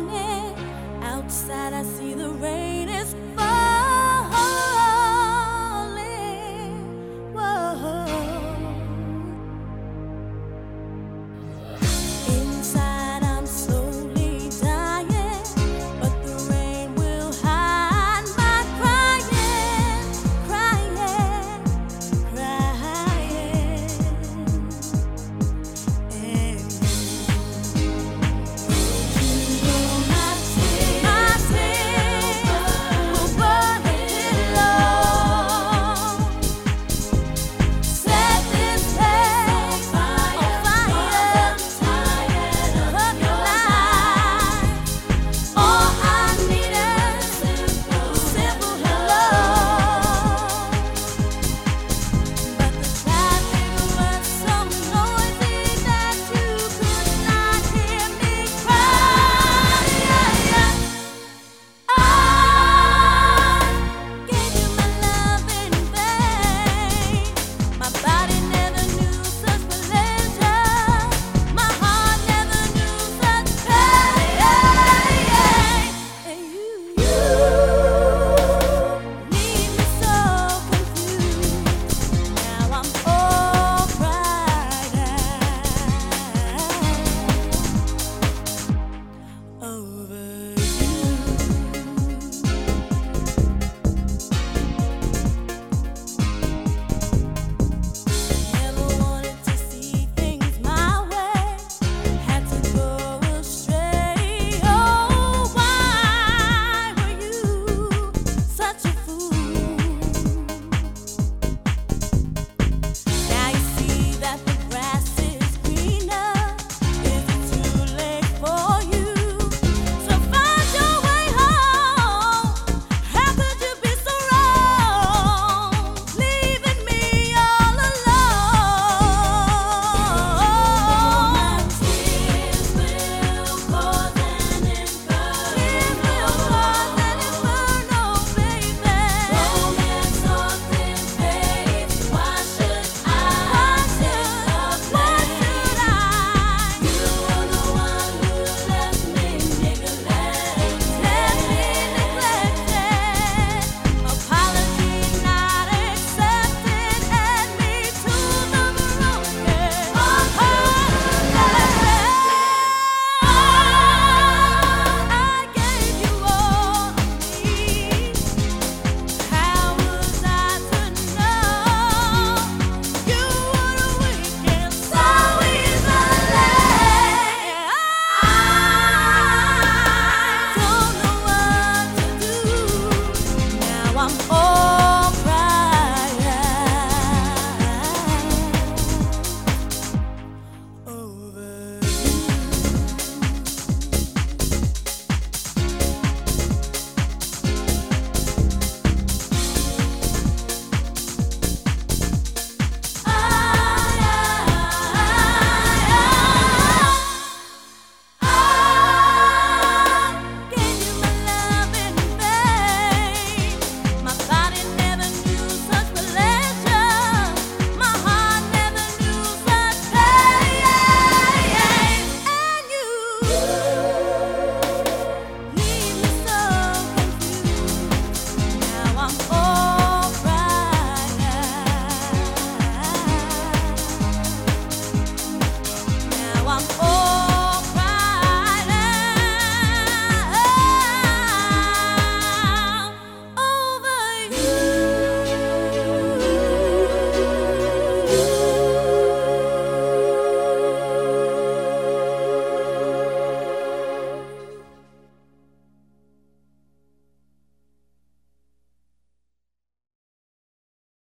morning. Outside, I see the rain.